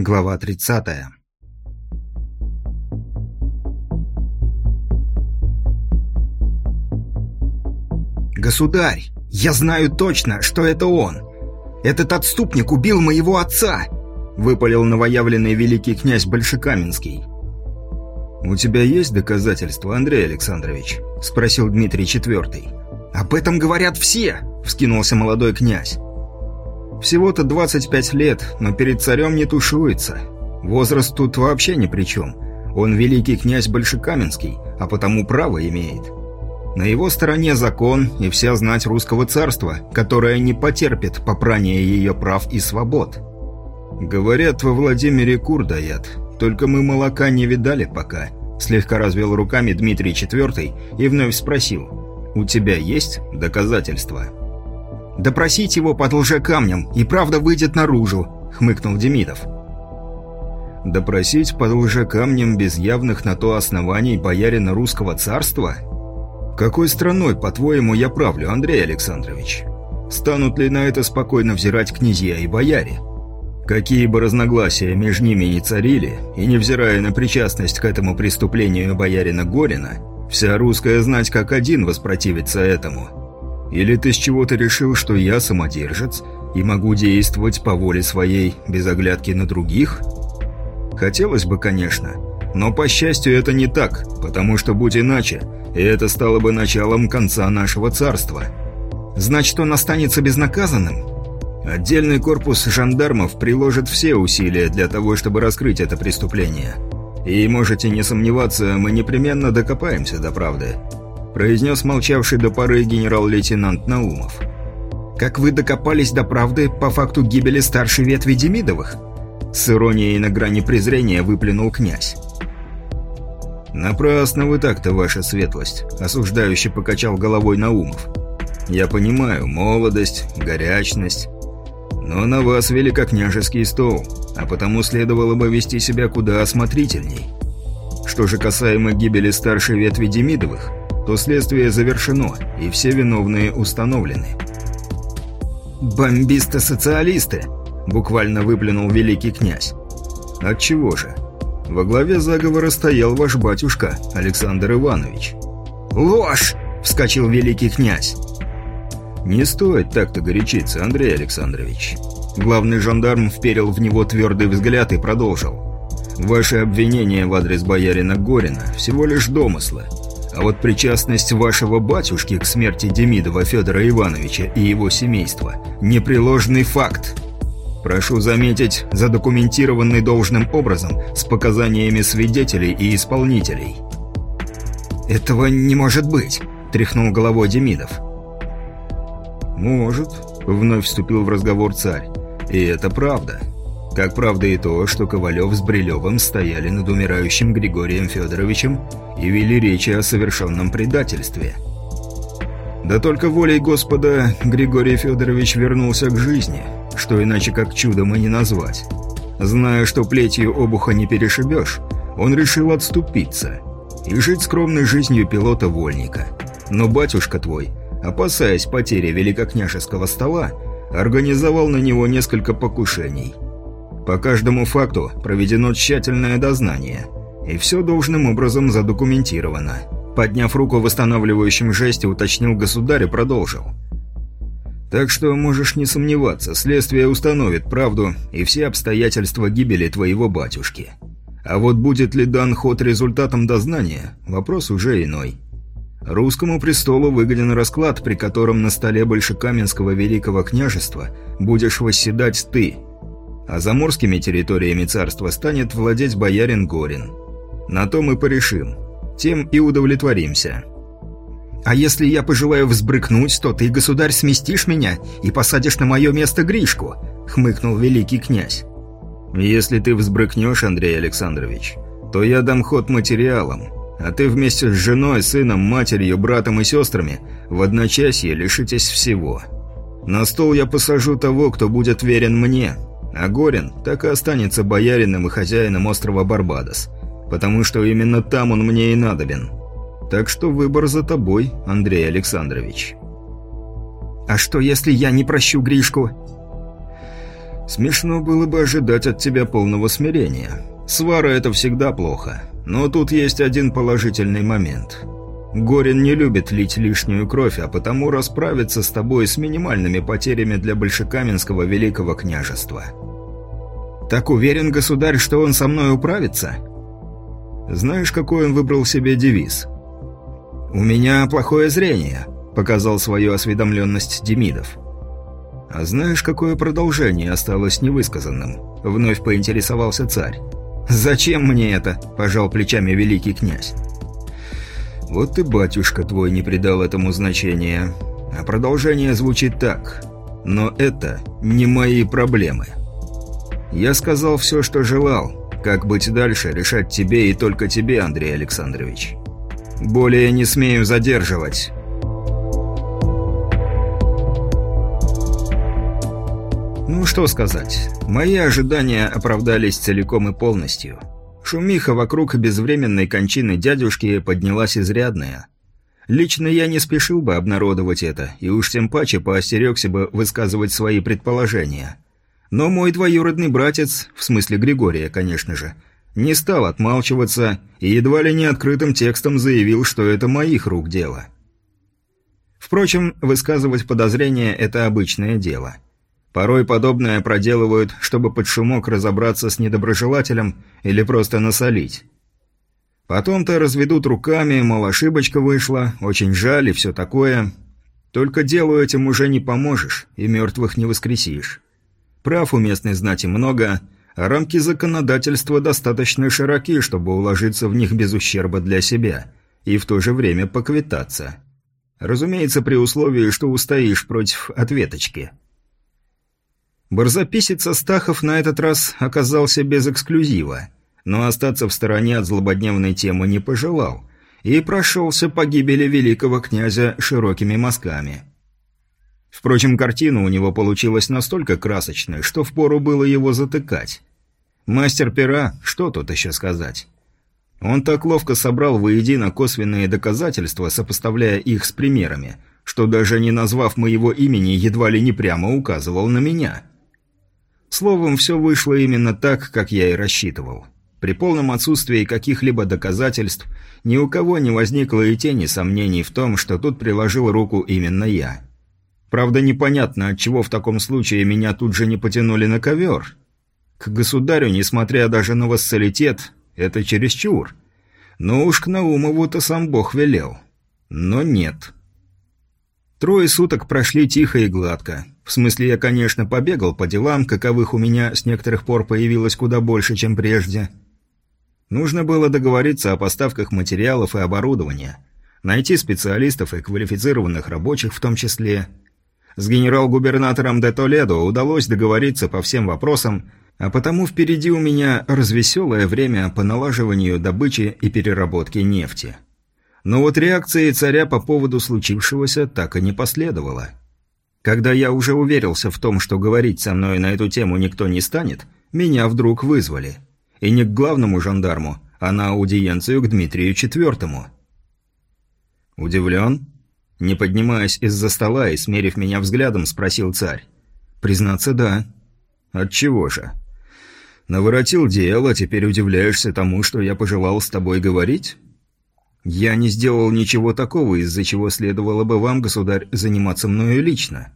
Глава 30. «Государь, я знаю точно, что это он! Этот отступник убил моего отца!» выпалил новоявленный великий князь Большекаменский. «У тебя есть доказательства, Андрей Александрович?» – спросил Дмитрий IV. «Об этом говорят все!» – вскинулся молодой князь. Всего-то 25 лет, но перед царем не тушуется. Возраст тут вообще ни при чем. Он великий князь Большекаменский, а потому право имеет. На его стороне закон и вся знать русского царства, которая не потерпит попрания ее прав и свобод. Говорят, во Владимире кур даят, только мы молока не видали пока. Слегка развел руками Дмитрий IV и вновь спросил, «У тебя есть доказательства?» «Допросить его под лжекамнем, и правда выйдет наружу», — хмыкнул Демидов. «Допросить под лжекамнем без явных на то оснований боярина русского царства? Какой страной, по-твоему, я правлю, Андрей Александрович? Станут ли на это спокойно взирать князья и бояре?» Какие бы разногласия между ними ни царили, и невзирая на причастность к этому преступлению боярина Горина, вся русская знать как один воспротивится этому – или ты с чего-то решил, что я самодержец и могу действовать по воле своей, без оглядки на других? Хотелось бы, конечно, но, по счастью, это не так, потому что, будь иначе, и это стало бы началом конца нашего царства. Значит, он останется безнаказанным? Отдельный корпус жандармов приложит все усилия для того, чтобы раскрыть это преступление. И можете не сомневаться, мы непременно докопаемся до правды произнес молчавший до поры генерал-лейтенант Наумов. «Как вы докопались до правды по факту гибели старшей ветви Демидовых?» С иронией на грани презрения выплюнул князь. «Напрасно вы так-то, ваша светлость», – осуждающе покачал головой Наумов. «Я понимаю, молодость, горячность, но на вас великокняжеский стол, а потому следовало бы вести себя куда осмотрительней. Что же касаемо гибели старшей ветви Демидовых, то следствие завершено, и все виновные установлены. «Бомбисты-социалисты!» – буквально выплюнул великий князь. «Отчего же? Во главе заговора стоял ваш батюшка, Александр Иванович». «Ложь!» – вскочил великий князь. «Не стоит так-то горячиться, Андрей Александрович». Главный жандарм вперил в него твердый взгляд и продолжил. «Ваши обвинения в адрес боярина Горина всего лишь домыслы. А вот причастность вашего батюшки к смерти Демидова Федора Ивановича и его семейства – непреложный факт. Прошу заметить, задокументированный должным образом с показаниями свидетелей и исполнителей. «Этого не может быть», – тряхнул головой Демидов. «Может», – вновь вступил в разговор царь. «И это правда». Как правда и то, что Ковалев с Брилевым стояли над умирающим Григорием Федоровичем и вели речи о совершенном предательстве. Да только волей Господа Григорий Федорович вернулся к жизни, что иначе как чудом и не назвать. Зная, что плетью обуха не перешибешь, он решил отступиться и жить скромной жизнью пилота-вольника. Но батюшка твой, опасаясь потери великокняжеского стола, организовал на него несколько покушений – по каждому факту проведено тщательное дознание, и все должным образом задокументировано. Подняв руку в восстанавливающем жесте, уточнил государь и продолжил. Так что можешь не сомневаться, следствие установит правду и все обстоятельства гибели твоего батюшки. А вот будет ли дан ход результатом дознания, вопрос уже иной. Русскому престолу выгоден расклад, при котором на столе Большекаменского Великого княжества будешь восседать ты – а заморскими территориями царства станет владеть боярин Горин. На то мы порешим. Тем и удовлетворимся. А если я пожелаю взбрыкнуть, то ты, государь, сместишь меня и посадишь на мое место Гришку», — хмыкнул великий князь. «Если ты взбрыкнешь, Андрей Александрович, то я дам ход материалам, а ты вместе с женой, сыном, матерью, братом и сестрами в одночасье лишитесь всего. На стол я посажу того, кто будет верен мне, а Горин так и останется боярином и хозяином острова Барбадос, потому что именно там он мне и надобен. Так что выбор за тобой, Андрей Александрович. А что, если я не прощу Гришку? Смешно было бы ожидать от тебя полного смирения. Свара – это всегда плохо. Но тут есть один положительный момент. Горин не любит лить лишнюю кровь, а потому расправится с тобой с минимальными потерями для Большекаменского Великого княжества. Так уверен государь, что он со мной управится? Знаешь, какой он выбрал себе девиз? «У меня плохое зрение», – показал свою осведомленность Демидов. «А знаешь, какое продолжение осталось невысказанным?» – вновь поинтересовался царь. «Зачем мне это?» – пожал плечами великий князь. «Вот и батюшка твой не придал этому значения. А продолжение звучит так. Но это не мои проблемы». Я сказал все, что желал. Как быть дальше, решать тебе и только тебе, Андрей Александрович. Более не смею задерживать. Ну что сказать, мои ожидания оправдались целиком и полностью. Шумиха вокруг безвременной кончины дядюшки поднялась изрядная. Лично я не спешил бы обнародовать это, и уж тем паче поостерегся бы высказывать свои предположения – но мой двоюродный братец, в смысле Григория, конечно же, не стал отмалчиваться и едва ли не открытым текстом заявил, что это моих рук дело. Впрочем, высказывать подозрения – это обычное дело. Порой подобное проделывают, чтобы под шумок разобраться с недоброжелателем или просто насолить. Потом-то разведут руками, мол, ошибочка вышла, очень жаль и все такое. Только делу этим уже не поможешь и мертвых не воскресишь. Прав у местной знати много, а рамки законодательства достаточно широки, чтобы уложиться в них без ущерба для себя и в то же время поквитаться. Разумеется, при условии, что устоишь против ответочки. Барзаписец Астахов на этот раз оказался без эксклюзива, но остаться в стороне от злободневной темы не пожелал и прошелся по гибели великого князя широкими мазками – Впрочем, картина у него получилась настолько красочной, что впору было его затыкать. Мастер пера, что тут еще сказать? Он так ловко собрал воедино косвенные доказательства, сопоставляя их с примерами, что даже не назвав моего имени, едва ли не прямо указывал на меня. Словом, все вышло именно так, как я и рассчитывал. При полном отсутствии каких-либо доказательств ни у кого не возникло и тени сомнений в том, что тут приложил руку именно я. Правда, непонятно, отчего в таком случае меня тут же не потянули на ковер. К государю, несмотря даже на вассалитет, это чересчур. Но уж к Наумову-то сам Бог велел. Но нет. Трое суток прошли тихо и гладко. В смысле, я, конечно, побегал по делам, каковых у меня с некоторых пор появилось куда больше, чем прежде. Нужно было договориться о поставках материалов и оборудования, найти специалистов и квалифицированных рабочих в том числе – с генерал-губернатором де Толедо удалось договориться по всем вопросам, а потому впереди у меня развеселое время по налаживанию добычи и переработки нефти. Но вот реакции царя по поводу случившегося так и не последовало. Когда я уже уверился в том, что говорить со мной на эту тему никто не станет, меня вдруг вызвали. И не к главному жандарму, а на аудиенцию к Дмитрию Четвертому. Удивлен? Не поднимаясь из-за стола и смерив меня взглядом, спросил царь. «Признаться, да». «Отчего же?» «Наворотил дело, теперь удивляешься тому, что я пожелал с тобой говорить?» «Я не сделал ничего такого, из-за чего следовало бы вам, государь, заниматься мною лично».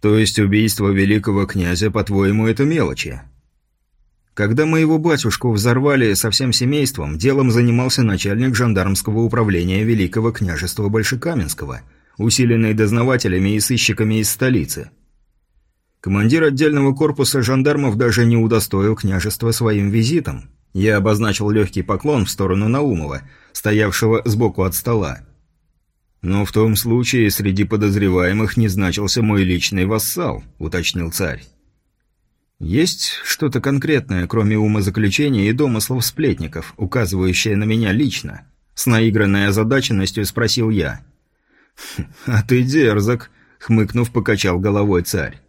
«То есть убийство великого князя, по-твоему, это мелочи?» Когда моего батюшку взорвали со всем семейством, делом занимался начальник жандармского управления Великого княжества Большекаменского, усиленный дознавателями и сыщиками из столицы. Командир отдельного корпуса жандармов даже не удостоил княжества своим визитом. Я обозначил легкий поклон в сторону Наумова, стоявшего сбоку от стола. «Но в том случае среди подозреваемых не значился мой личный вассал», — уточнил царь. «Есть что-то конкретное, кроме умозаключения и домыслов сплетников, указывающее на меня лично?» С наигранной озадаченностью спросил я. «Хм, «А ты дерзок», — хмыкнув, покачал головой царь.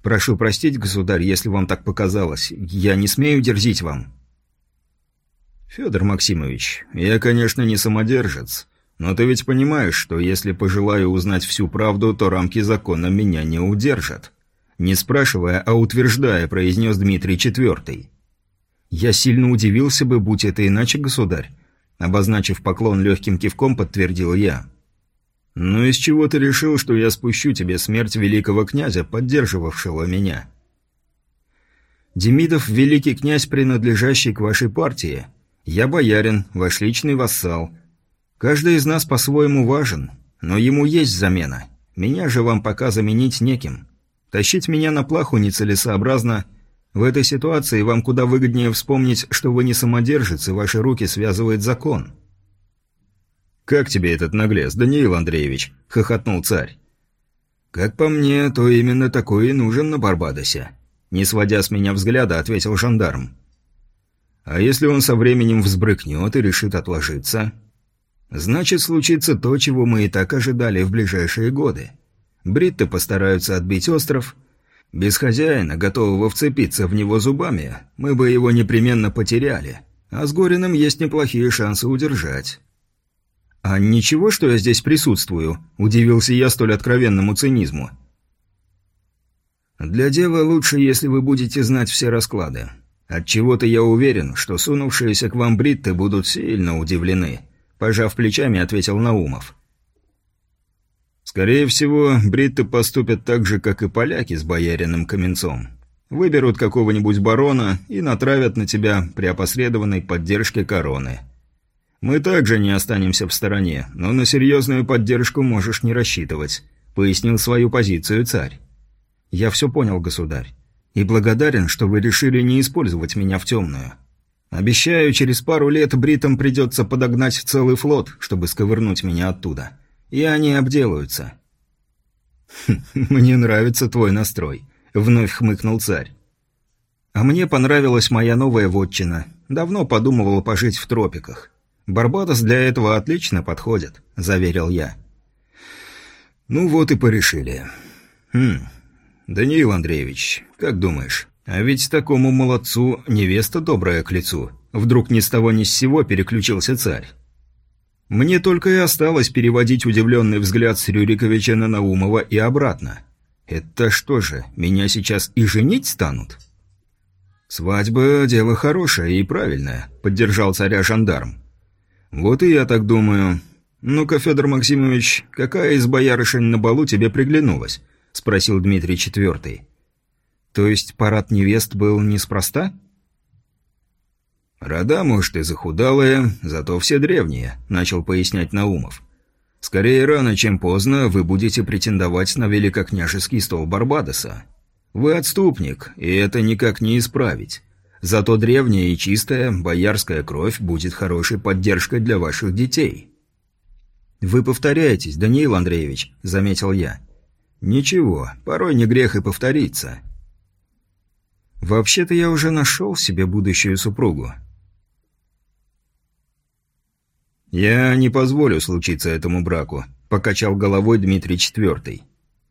«Прошу простить, государь, если вам так показалось. Я не смею дерзить вам». «Федор Максимович, я, конечно, не самодержец, но ты ведь понимаешь, что если пожелаю узнать всю правду, то рамки закона меня не удержат». Не спрашивая, а утверждая, произнес Дмитрий Четвертый. «Я сильно удивился бы, будь это иначе, государь», обозначив поклон легким кивком, подтвердил я. «Ну из чего ты решил, что я спущу тебе смерть великого князя, поддерживавшего меня?» «Демидов – великий князь, принадлежащий к вашей партии. Я боярин, ваш личный вассал. Каждый из нас по-своему важен, но ему есть замена. Меня же вам пока заменить неким. Тащить меня на плаху нецелесообразно. В этой ситуации вам куда выгоднее вспомнить, что вы не самодержец, и ваши руки связывает закон». «Как тебе этот наглец, Даниил Андреевич?» – хохотнул царь. «Как по мне, то именно такой и нужен на Барбадосе», – не сводя с меня взгляда, ответил жандарм. «А если он со временем взбрыкнет и решит отложиться?» «Значит, случится то, чего мы и так ожидали в ближайшие годы. Бритты постараются отбить остров. Без хозяина, готового вцепиться в него зубами, мы бы его непременно потеряли, а с Гориным есть неплохие шансы удержать». «А ничего, что я здесь присутствую?» – удивился я столь откровенному цинизму. «Для дела лучше, если вы будете знать все расклады. Отчего-то я уверен, что сунувшиеся к вам бритты будут сильно удивлены», – пожав плечами, ответил Наумов. «Скорее всего, бритты поступят так же, как и поляки с бояриным Каменцом. Выберут какого-нибудь барона и натравят на тебя при опосредованной поддержке короны». «Мы также не останемся в стороне, но на серьезную поддержку можешь не рассчитывать», — пояснил свою позицию царь. «Я все понял, государь, и благодарен, что вы решили не использовать меня в темную. Обещаю, через пару лет бритам придется подогнать целый флот, чтобы сковырнуть меня оттуда. И они обделаются». «Хм, «Мне нравится твой настрой», — вновь хмыкнул царь. «А мне понравилась моя новая вотчина. Давно подумывал пожить в тропиках. Барбадос для этого отлично подходит», — заверил я. «Ну вот и порешили. Хм, Даниил Андреевич, как думаешь, а ведь такому молодцу невеста добрая к лицу». Вдруг ни с того ни с сего переключился царь. Мне только и осталось переводить удивленный взгляд с Рюриковича на Наумова и обратно. «Это что же, меня сейчас и женить станут?» «Свадьба – дело хорошее и правильное», – поддержал царя жандарм. «Вот и я так думаю. Ну-ка, Федор Максимович, какая из боярышень на балу тебе приглянулась?» – спросил Дмитрий Четвертый. «То есть парад невест был неспроста?» «Рода, может, и захудалые, зато все древние», – начал пояснять Наумов. «Скорее рано, чем поздно вы будете претендовать на великокняжеский стол Барбадоса. Вы отступник, и это никак не исправить. Зато древняя и чистая боярская кровь будет хорошей поддержкой для ваших детей». «Вы повторяетесь, Даниил Андреевич», — заметил я. «Ничего, порой не грех и повториться». «Вообще-то я уже нашел себе будущую супругу». «Я не позволю случиться этому браку», — покачал головой Дмитрий Четвертый.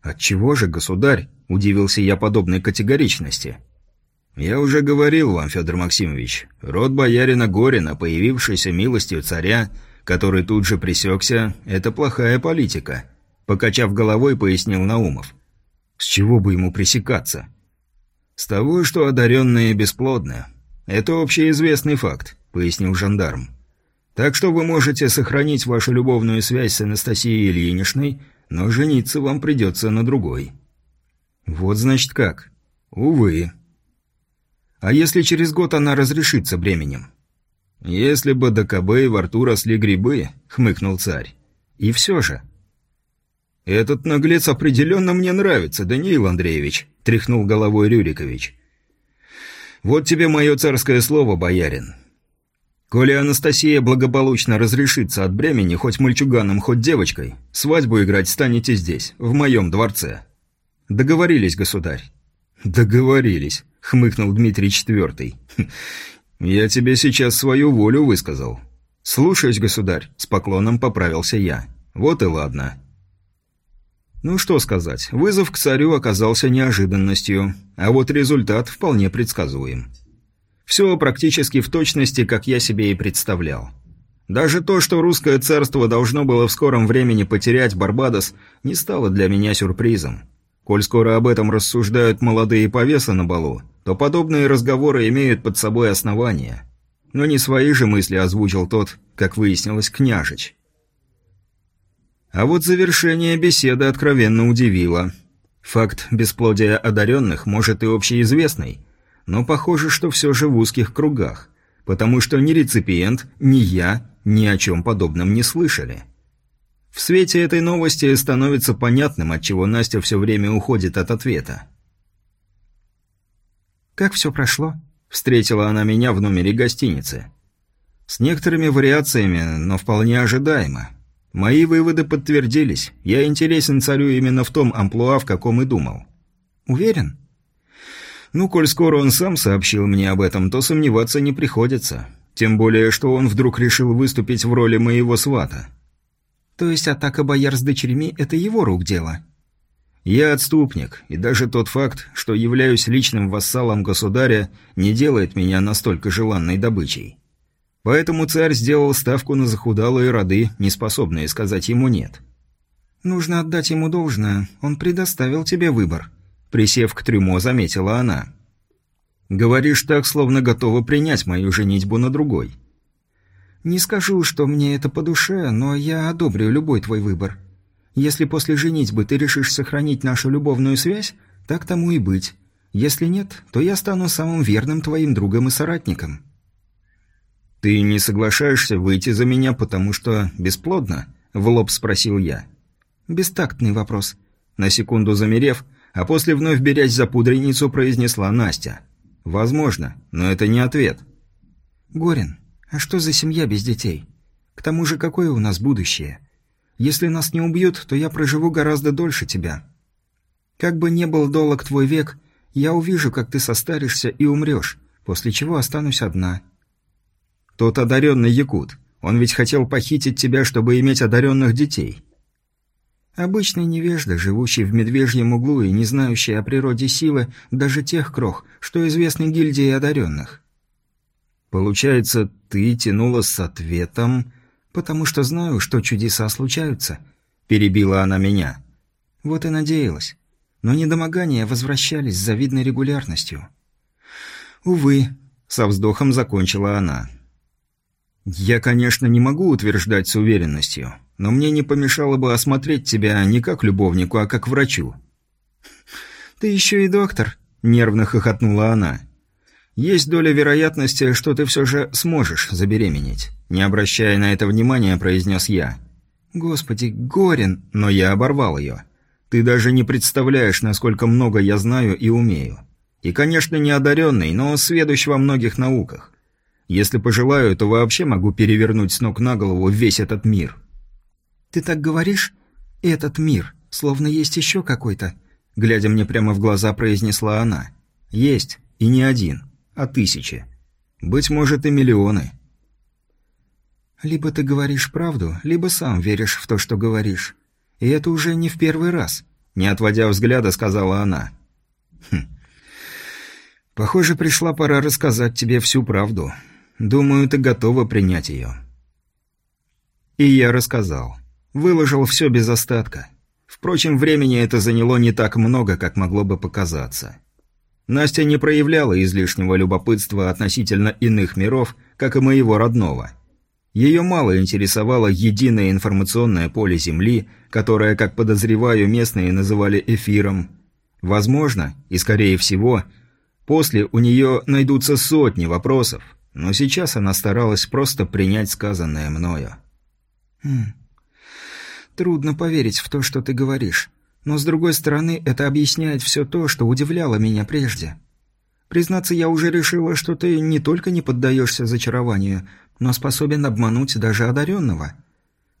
«Отчего же, государь?» — удивился я подобной категоричности. «Я уже говорил вам, Федор Максимович, род боярина Горина, появившийся милостью царя, который тут же пресекся, это плохая политика», — покачав головой, пояснил Наумов. «С чего бы ему пресекаться?» «С того, что одаренные бесплодны. Это общеизвестный факт», — пояснил жандарм. «Так что вы можете сохранить вашу любовную связь с Анастасией Ильиничной, но жениться вам придется на другой». «Вот значит как». «Увы», а если через год она разрешится бременем? Если бы до кобы во рту росли грибы, хмыкнул царь. И все же. Этот наглец определенно мне нравится, Даниил Андреевич, тряхнул головой Рюрикович. Вот тебе мое царское слово, боярин. Коли Анастасия благополучно разрешится от бремени, хоть мальчуганом, хоть девочкой, свадьбу играть станете здесь, в моем дворце. Договорились, государь. Договорились. — хмыкнул Дмитрий Четвертый. «Я тебе сейчас свою волю высказал». «Слушаюсь, государь», — с поклоном поправился я. «Вот и ладно». Ну что сказать, вызов к царю оказался неожиданностью, а вот результат вполне предсказуем. Все практически в точности, как я себе и представлял. Даже то, что русское царство должно было в скором времени потерять Барбадос, не стало для меня сюрпризом. Коль скоро об этом рассуждают молодые повесы на балу, то подобные разговоры имеют под собой основания. Но не свои же мысли озвучил тот, как выяснилось, княжич. А вот завершение беседы откровенно удивило. Факт бесплодия одаренных может и общеизвестный, но похоже, что все же в узких кругах, потому что ни реципиент, ни я ни о чем подобном не слышали. В свете этой новости становится понятным, отчего Настя все время уходит от ответа. «Как все прошло?» – встретила она меня в номере гостиницы. С некоторыми вариациями, но вполне ожидаемо. Мои выводы подтвердились. Я интересен царю именно в том амплуа, в каком и думал. «Уверен?» «Ну, коль скоро он сам сообщил мне об этом, то сомневаться не приходится. Тем более, что он вдруг решил выступить в роли моего свата». «То есть атака бояр с дочерьми – это его рук дело?» Я отступник, и даже тот факт, что являюсь личным вассалом государя, не делает меня настолько желанной добычей. Поэтому царь сделал ставку на захудалые роды, не способные сказать ему «нет». «Нужно отдать ему должное, он предоставил тебе выбор», — присев к трюмо, заметила она. «Говоришь так, словно готова принять мою женитьбу на другой». «Не скажу, что мне это по душе, но я одобрю любой твой выбор. Если после женитьбы ты решишь сохранить нашу любовную связь, так тому и быть. Если нет, то я стану самым верным твоим другом и соратником». «Ты не соглашаешься выйти за меня, потому что бесплодно?» – в лоб спросил я. «Бестактный вопрос». На секунду замерев, а после вновь берясь за пудреницу, произнесла Настя. «Возможно, но это не ответ». «Горин, а что за семья без детей? К тому же, какое у нас будущее? Если нас не убьют, то я проживу гораздо дольше тебя. Как бы ни был долг твой век, я увижу, как ты состаришься и умрешь, после чего останусь одна». Тот одаренный якут. Он ведь хотел похитить тебя, чтобы иметь одаренных детей. Обычный невежда, живущий в медвежьем углу и не знающий о природе силы даже тех крох, что известны гильдии одаренных. Получается, ты тянула с ответом, потому что знаю, что чудеса случаются. Перебила она меня. Вот и надеялась. Но недомогания возвращались с завидной регулярностью. Увы, со вздохом закончила она. «Я, конечно, не могу утверждать с уверенностью, но мне не помешало бы осмотреть тебя не как любовнику, а как врачу». «Ты еще и доктор», — нервно хохотнула она. «Есть доля вероятности, что ты все же сможешь забеременеть», — не обращая на это внимания, произнес я. «Господи, Горин!» Но я оборвал ее. «Ты даже не представляешь, насколько много я знаю и умею. И, конечно, не одаренный, но сведущ во многих науках. Если пожелаю, то вообще могу перевернуть с ног на голову весь этот мир». «Ты так говоришь? Этот мир, словно есть еще какой-то?» Глядя мне прямо в глаза, произнесла она. «Есть, и не один, а тысячи. Быть может, и миллионы». «Либо ты говоришь правду, либо сам веришь в то, что говоришь. И это уже не в первый раз», — не отводя взгляда, сказала она. «Хм. Похоже, пришла пора рассказать тебе всю правду. Думаю, ты готова принять ее». И я рассказал. Выложил все без остатка. Впрочем, времени это заняло не так много, как могло бы показаться. Настя не проявляла излишнего любопытства относительно иных миров, как и моего родного. Ее мало интересовало единое информационное поле Земли, которое, как подозреваю, местные называли эфиром. Возможно, и скорее всего, после у нее найдутся сотни вопросов, но сейчас она старалась просто принять сказанное мною. «Хм. Трудно поверить в то, что ты говоришь. Но, с другой стороны, это объясняет все то, что удивляло меня прежде. Признаться, я уже решила, что ты не только не поддаешься зачарованию, но способен обмануть даже одаренного.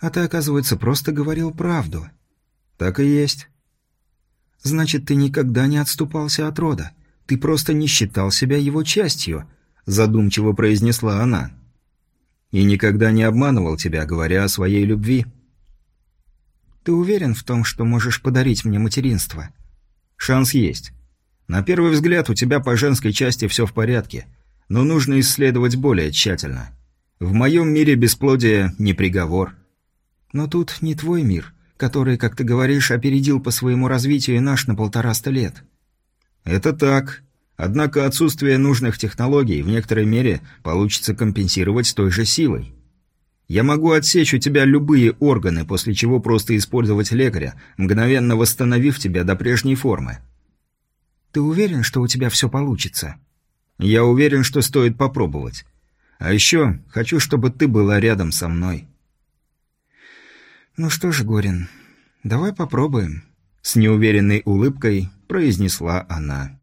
А ты, оказывается, просто говорил правду». «Так и есть». «Значит, ты никогда не отступался от рода. Ты просто не считал себя его частью», задумчиво произнесла она. «И никогда не обманывал тебя, говоря о своей любви». «Ты уверен в том, что можешь подарить мне материнство?» «Шанс есть. На первый взгляд у тебя по женской части все в порядке, но нужно исследовать более тщательно. В моем мире бесплодие не приговор». «Но тут не твой мир. который, как ты говоришь, опередил по своему развитию наш на полтораста лет. Это так. Однако отсутствие нужных технологий в некоторой мере получится компенсировать той же силой. Я могу отсечь у тебя любые органы, после чего просто использовать лекаря, мгновенно восстановив тебя до прежней формы. Ты уверен, что у тебя все получится? Я уверен, что стоит попробовать. А еще хочу, чтобы ты была рядом со мной. Ну что ж, Горин, давай попробуем. С неуверенной улыбкой произнесла она.